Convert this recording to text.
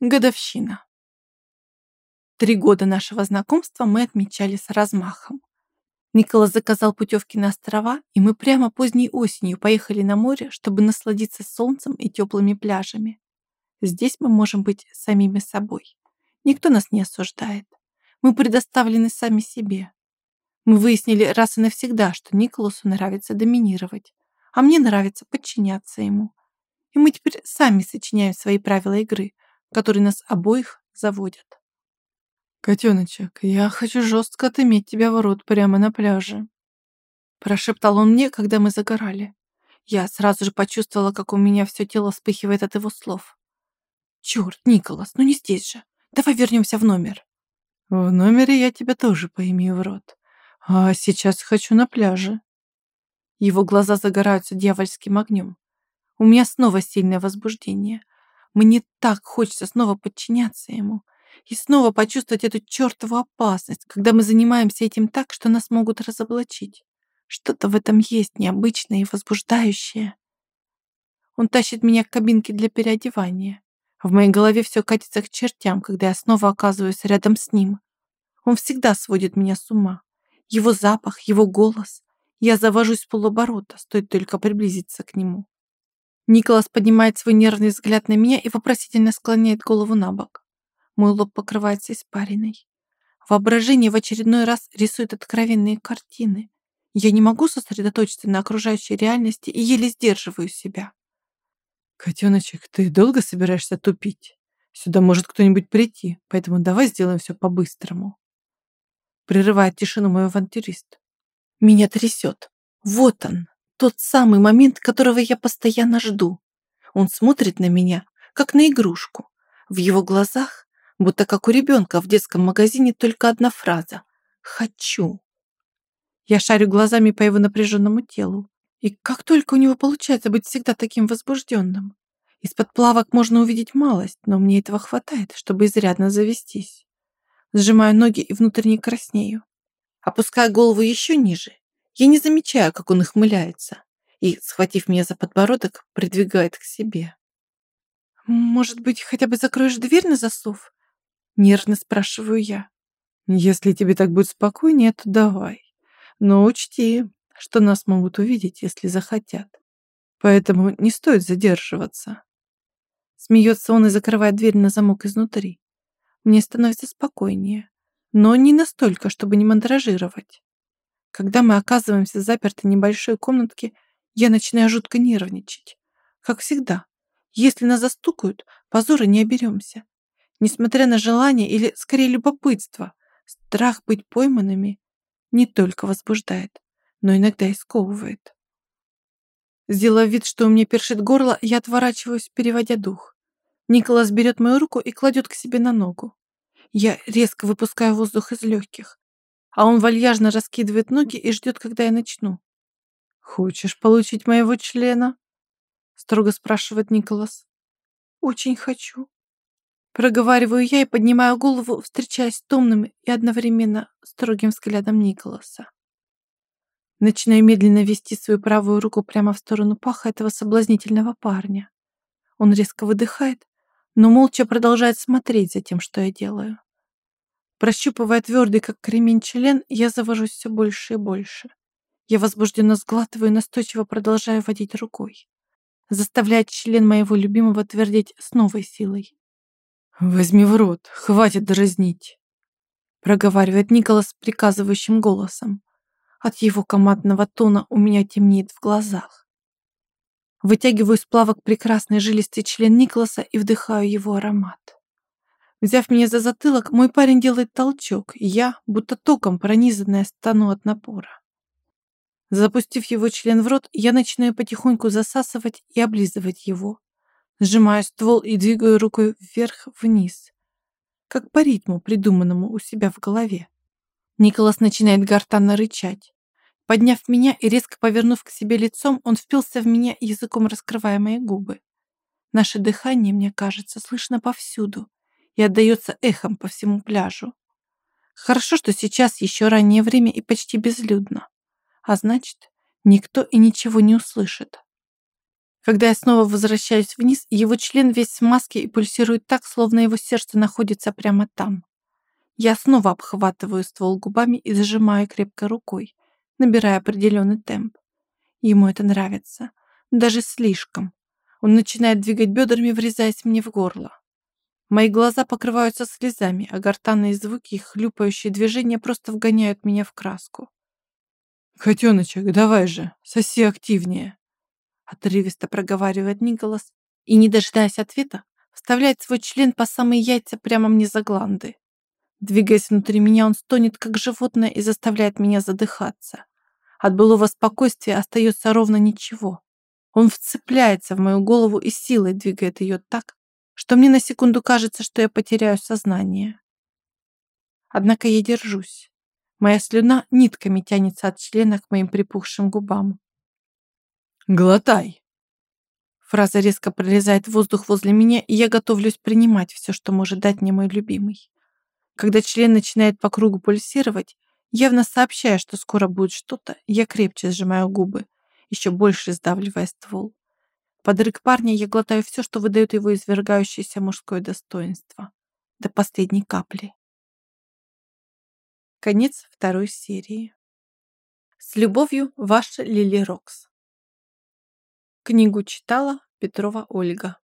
Годовщина. Три года нашего знакомства мы отмечали с размахом. Николас заказал путевки на острова, и мы прямо поздней осенью поехали на море, чтобы насладиться солнцем и теплыми пляжами. Здесь мы можем быть самими собой. Никто нас не осуждает. Мы предоставлены сами себе. Мы выяснили раз и навсегда, что Николасу нравится доминировать, а мне нравится подчиняться ему. И мы теперь сами сочиняем свои правила игры – которые нас обоих заводят. «Котеночек, я хочу жестко отыметь тебя в рот прямо на пляже», прошептал он мне, когда мы загорали. Я сразу же почувствовала, как у меня все тело вспыхивает от его слов. «Черт, Николас, ну не здесь же. Давай вернемся в номер». «В номере я тебя тоже поимею в рот. А сейчас хочу на пляже». Его глаза загораются дьявольским огнем. У меня снова сильное возбуждение. Мне так хочется снова подчиняться ему и снова почувствовать эту чертову опасность, когда мы занимаемся этим так, что нас могут разоблачить. Что-то в этом есть необычное и возбуждающее. Он тащит меня к кабинке для переодевания. В моей голове все катится к чертям, когда я снова оказываюсь рядом с ним. Он всегда сводит меня с ума. Его запах, его голос. Я завожусь с полуоборота, стоит только приблизиться к нему. Николас поднимает свой нервный взгляд на меня и вопросительно склоняет голову на бок. Мой лоб покрывается испариной. Воображение в очередной раз рисует откровенные картины. Я не могу сосредоточиться на окружающей реальности и еле сдерживаю себя. «Котеночек, ты долго собираешься тупить? Сюда может кто-нибудь прийти, поэтому давай сделаем все по-быстрому». Прерывает тишину мой авантюрист. Меня трясет. Вот он, тот самый момент, которого я постоянно жду. Он смотрит на меня, как на игрушку. В его глазах, будто как у ребенка в детском магазине, только одна фраза «Хочу». Я шарю глазами по его напряженному телу. И как только у него получается быть всегда таким возбужденным. Из-под плавок можно увидеть малость, но мне этого хватает, чтобы изрядно завестись. Сжимаю ноги и внутренне краснею. Опускаю голову еще ниже я не замечаю, как он ухмыляется и, схватив меня за подбородок, придвигает к себе. «Может быть, хотя бы закроешь дверь на засов?» Нервно спрашиваю я. «Если тебе так будет спокойнее, то давай. Но учти, что нас могут увидеть, если захотят. Поэтому не стоит задерживаться». Смеется он и закрывает дверь на замок изнутри. Мне становится спокойнее, но не настолько, чтобы не мандражировать. Когда мы оказываемся заперты в небольшой комнатке, я начинаю жутко нервничать. Как всегда, если нас застукают, позора не оберемся. Несмотря на желание или, скорее, любопытство, страх быть пойманными не только возбуждает, но иногда и сковывает. Сделав вид, что у меня першит горло, я отворачиваюсь, переводя дух. Николас берет мою руку и кладет к себе на ногу. Я резко выпускаю воздух из легких а он вальяжно раскидывает ноги и ждет, когда я начну. «Хочешь получить моего члена?» строго спрашивает Николас. «Очень хочу». Проговариваю я и поднимаю голову, встречаясь с томным и одновременно строгим взглядом Николаса. Начинаю медленно вести свою правую руку прямо в сторону паха этого соблазнительного парня. Он резко выдыхает, но молча продолжает смотреть за тем, что я делаю. Прощупывая твердый, как кремень, член, я завожусь все больше и больше. Я возбужденно сглатываю и настойчиво продолжаю водить рукой. Заставлять член моего любимого твердеть с новой силой. «Возьми в рот, хватит дразнить!» проговаривает Николас приказывающим голосом. От его командного тона у меня темнеет в глазах. Вытягиваю с плавок прекрасный жилистый член Николаса и вдыхаю его аромат. Взяв меня за затылок, мой парень делает толчок, и я, будто током пронизанная, стану от напора. Запустив его член в рот, я начинаю потихоньку засасывать и облизывать его. Сжимаю ствол и двигаю рукой вверх-вниз, как по ритму, придуманному у себя в голове. Николас начинает гортанно рычать. Подняв меня и резко повернув к себе лицом, он впился в меня языком, раскрывая мои губы. Наше дыхание, мне кажется, слышно повсюду, и отдается эхом по всему пляжу. Хорошо, что сейчас еще раннее время и почти безлюдно, а значит, никто и ничего не услышит. Когда я снова возвращаюсь вниз, его член весь в маске и пульсирует так, словно его сердце находится прямо там. Я снова обхватываю ствол губами и зажимаю крепко рукой, набирая определенный темп. Ему это нравится. Даже слишком. Он начинает двигать бедрами, врезаясь мне в горло. Мои глаза покрываются слезами, а гортанные звуки и хлюпающие движения просто вгоняют меня в краску. «Котеночек, давай же, соси активнее!» Отрывисто проговаривает Николас и, не дожидаясь ответа, вставляет свой член по самые яйца прямо мне за гланды. Двигаясь внутри меня, он стонет, как животное, и заставляет меня задыхаться. От былого спокойствия остается ровно ничего. Он вцепляется в мою голову и силой двигает ее так, что мне на секунду кажется, что я потеряю сознание. Однако я держусь. Моя слюна нитками тянется от члена к моим припухшим губам. «Глотай!» Фраза резко прорезает воздух возле меня, и я готовлюсь принимать все, что может дать мне мой любимый. Когда член начинает по кругу пульсировать, явно сообщая, что скоро будет что-то, я крепче сжимаю губы, еще больше сдавливая ствол. Под рык парня я глотаю все, что выдает его извергающееся мужское достоинство. До последней капли. Конец второй серии. С любовью, ваша Лили Рокс. Книгу читала Петрова Ольга.